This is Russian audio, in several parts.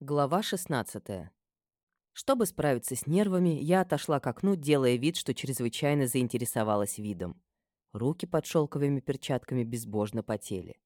Глава 16. Чтобы справиться с нервами, я отошла к окну, делая вид, что чрезвычайно заинтересовалась видом. Руки под шелковыми перчатками безбожно потели.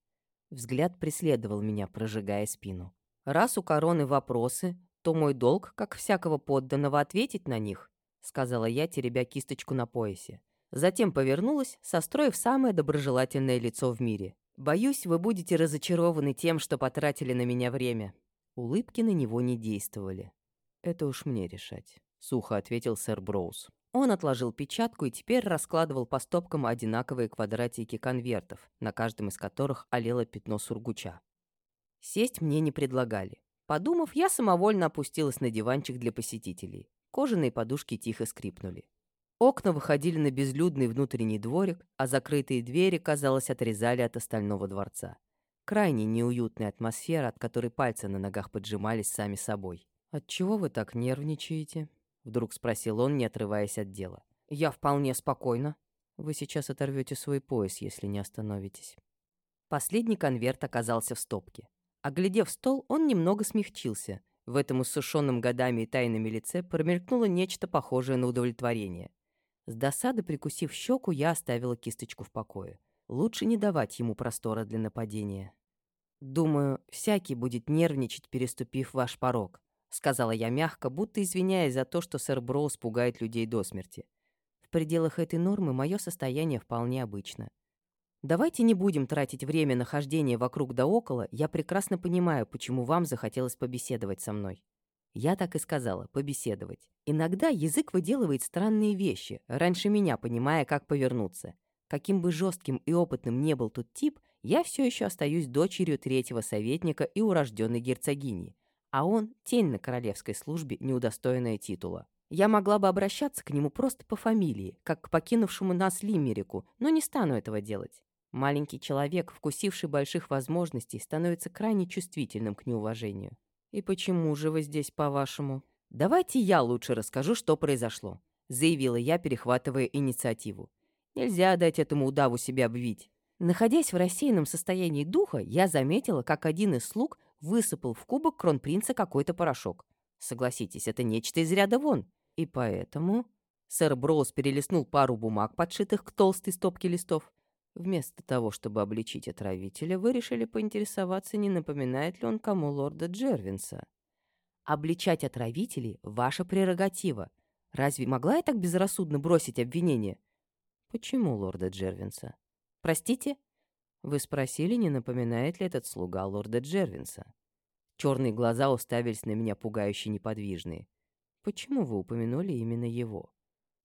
Взгляд преследовал меня, прожигая спину. «Раз у короны вопросы, то мой долг, как всякого подданного, ответить на них», сказала я, теребя кисточку на поясе. Затем повернулась, состроив самое доброжелательное лицо в мире. «Боюсь, вы будете разочарованы тем, что потратили на меня время. Улыбки на него не действовали. «Это уж мне решать», — сухо ответил сэр Броуз. Он отложил печатку и теперь раскладывал по стопкам одинаковые квадратики конвертов, на каждом из которых олело пятно сургуча. Сесть мне не предлагали. Подумав, я самовольно опустилась на диванчик для посетителей. Кожаные подушки тихо скрипнули. Окна выходили на безлюдный внутренний дворик, а закрытые двери, казалось, отрезали от остального дворца. Крайне неуютная атмосфера, от которой пальцы на ногах поджимались сами собой. «Отчего вы так нервничаете?» — вдруг спросил он, не отрываясь от дела. «Я вполне спокойно. Вы сейчас оторвете свой пояс, если не остановитесь». Последний конверт оказался в стопке. Оглядев стол, он немного смягчился. В этом иссушенном годами и тайными лице промелькнуло нечто похожее на удовлетворение. С досады прикусив щеку, я оставила кисточку в покое. Лучше не давать ему простора для нападения. «Думаю, всякий будет нервничать, переступив ваш порог», сказала я мягко, будто извиняясь за то, что сэр Броуз пугает людей до смерти. В пределах этой нормы мое состояние вполне обычно. Давайте не будем тратить время на хождение вокруг да около, я прекрасно понимаю, почему вам захотелось побеседовать со мной. Я так и сказала, побеседовать. Иногда язык выделывает странные вещи, раньше меня понимая, как повернуться. Каким бы жестким и опытным не был тот тип, я все еще остаюсь дочерью третьего советника и урожденной герцогини, а он — тень на королевской службе, неудостоенная титула. Я могла бы обращаться к нему просто по фамилии, как к покинувшему нас Лимерику, но не стану этого делать. Маленький человек, вкусивший больших возможностей, становится крайне чувствительным к неуважению. «И почему же вы здесь, по-вашему?» «Давайте я лучше расскажу, что произошло», — заявила я, перехватывая инициативу. «Нельзя дать этому удаву себя обвить. Находясь в рассеянном состоянии духа, я заметила, как один из слуг высыпал в кубок кронпринца какой-то порошок. Согласитесь, это нечто из ряда вон. И поэтому... Сэр Броуз перелистнул пару бумаг, подшитых к толстой стопке листов. Вместо того, чтобы обличить отравителя, вы решили поинтересоваться, не напоминает ли он кому лорда Джервинса. Обличать отравителей — ваша прерогатива. Разве могла я так безрассудно бросить обвинение? Почему лорда Джервинса? «Простите?» Вы спросили, не напоминает ли этот слуга лорда Джервинса. Черные глаза уставились на меня пугающе неподвижные. Почему вы упомянули именно его?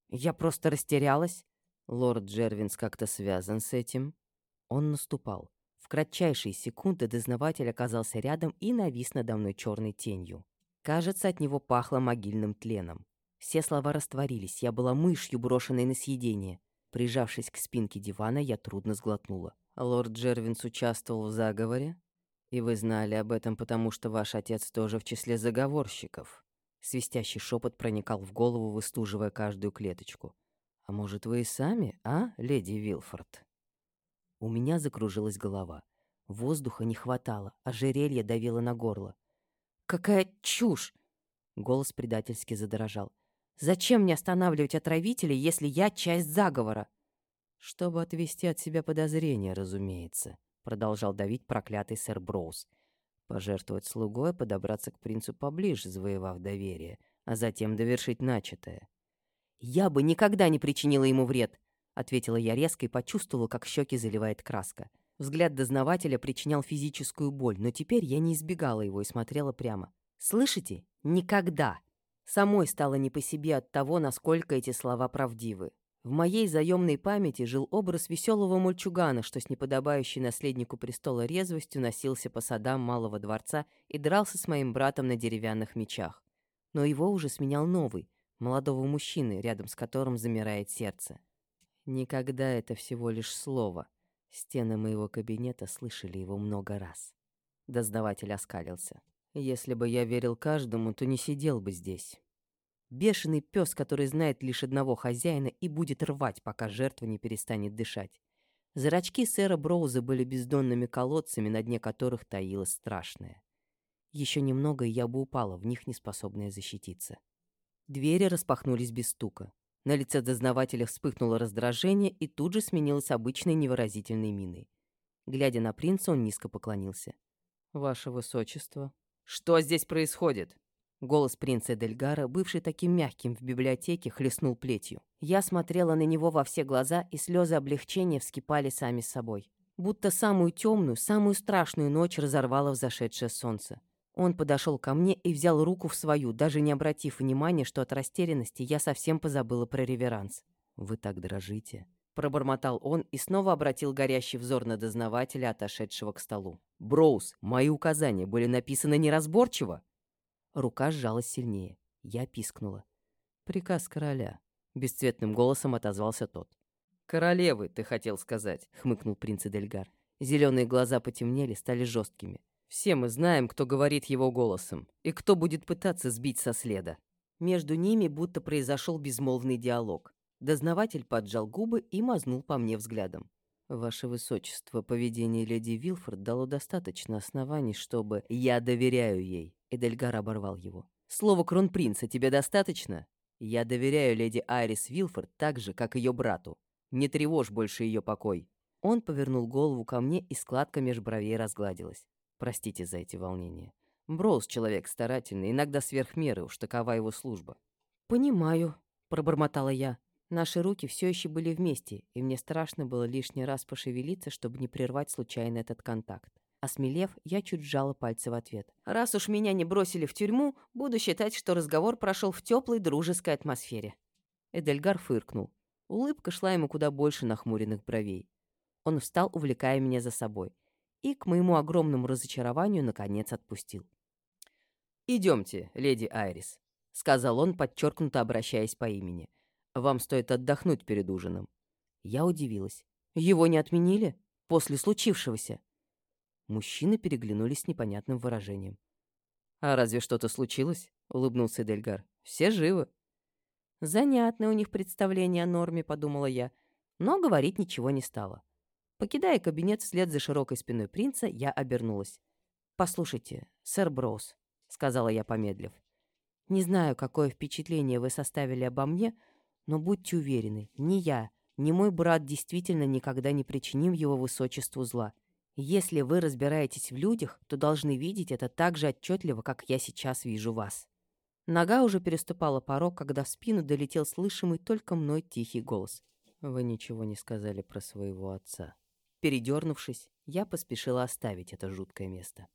Я просто растерялась. Лорд Джервинс как-то связан с этим. Он наступал. В кратчайшие секунды дознаватель оказался рядом и навис надо мной черной тенью. Кажется, от него пахло могильным тленом. Все слова растворились, я была мышью, брошенной на съедение. Прижавшись к спинке дивана, я трудно сглотнула. «Лорд Джервинс участвовал в заговоре? И вы знали об этом, потому что ваш отец тоже в числе заговорщиков?» Свистящий шепот проникал в голову, выстуживая каждую клеточку. «А может, вы и сами, а, леди Вилфорд?» У меня закружилась голова. Воздуха не хватало, а жерелье давило на горло. «Какая чушь!» Голос предательски задрожал. Зачем мне останавливать отравителей, если я часть заговора? Чтобы отвести от себя подозрения, разумеется, продолжал давить проклятый сэр Броуз. Пожертвовать слугой, подобраться к принцу поближе, завоевав доверие, а затем довершить начатое. «Я бы никогда не причинила ему вред», — ответила я резко и почувствовала, как щеки заливает краска. Взгляд дознавателя причинял физическую боль, но теперь я не избегала его и смотрела прямо. «Слышите? Никогда!» Самой стало не по себе от того, насколько эти слова правдивы. В моей заемной памяти жил образ веселого мальчугана, что с неподобающей наследнику престола резвостью носился по садам малого дворца и дрался с моим братом на деревянных мечах. Но его уже сменял новый, молодого мужчины, рядом с которым замирает сердце. Никогда это всего лишь слово. Стены моего кабинета слышали его много раз. Дознаватель оскалился. Если бы я верил каждому, то не сидел бы здесь. Бешеный пес, который знает лишь одного хозяина и будет рвать, пока жертва не перестанет дышать. Зрачки сэра Броуза были бездонными колодцами, на дне которых таилось страшное. Еще немного, и я бы упала, в них неспособная защититься. Двери распахнулись без стука. На лице дознавателя вспыхнуло раздражение и тут же сменилось обычной невыразительной миной. Глядя на принца, он низко поклонился. «Ваше высочество». «Что здесь происходит?» Голос принца Эдельгара, бывший таким мягким в библиотеке, хлестнул плетью. Я смотрела на него во все глаза, и слезы облегчения вскипали сами собой. Будто самую темную, самую страшную ночь разорвало взошедшее солнце. Он подошел ко мне и взял руку в свою, даже не обратив внимания, что от растерянности я совсем позабыла про реверанс. «Вы так дрожите», — пробормотал он и снова обратил горящий взор на дознавателя, отошедшего к столу. «Броуз, мои указания были написаны неразборчиво!» Рука сжалась сильнее. Я пискнула. «Приказ короля», — бесцветным голосом отозвался тот. «Королевы, ты хотел сказать», — хмыкнул принц Эдельгар. Зеленые глаза потемнели, стали жесткими. Все мы знаем, кто говорит его голосом, и кто будет пытаться сбить со следа. Между ними будто произошел безмолвный диалог. Дознаватель поджал губы и мазнул по мне взглядом. «Ваше Высочество, поведение леди Вилфорд дало достаточно оснований, чтобы... Я доверяю ей!» Эдельгар оборвал его. «Слово кронпринца тебе достаточно? Я доверяю леди Айрис Вилфорд так же, как ее брату. Не тревожь больше ее покой». Он повернул голову ко мне, и складка меж бровей разгладилась. Простите за эти волнения. Броуз человек старательный, иногда сверх меры, уж такова его служба. «Понимаю», — пробормотала я. Наши руки все еще были вместе, и мне страшно было лишний раз пошевелиться, чтобы не прервать случайно этот контакт. Осмелев, я чуть сжала пальцы в ответ. «Раз уж меня не бросили в тюрьму, буду считать, что разговор прошел в теплой дружеской атмосфере». Эдельгар фыркнул. Улыбка шла ему куда больше нахмуренных бровей. Он встал, увлекая меня за собой и, к моему огромному разочарованию, наконец отпустил. «Идемте, леди Айрис», — сказал он, подчеркнуто обращаясь по имени. «Вам стоит отдохнуть перед ужином». Я удивилась. «Его не отменили? После случившегося?» Мужчины переглянулись с непонятным выражением. «А разве что-то случилось?» — улыбнулся Дельгар. «Все живы». «Занятное у них представление о норме», — подумала я, но говорить ничего не стала. Покидая кабинет вслед за широкой спиной принца, я обернулась. «Послушайте, сэр Броуз», — сказала я, помедлив. «Не знаю, какое впечатление вы составили обо мне, но будьте уверены, ни я, ни мой брат действительно никогда не причиним его высочеству зла. Если вы разбираетесь в людях, то должны видеть это так же отчетливо, как я сейчас вижу вас». Нога уже переступала порог, когда в спину долетел слышимый только мной тихий голос. «Вы ничего не сказали про своего отца». Передернувшись, я поспешила оставить это жуткое место.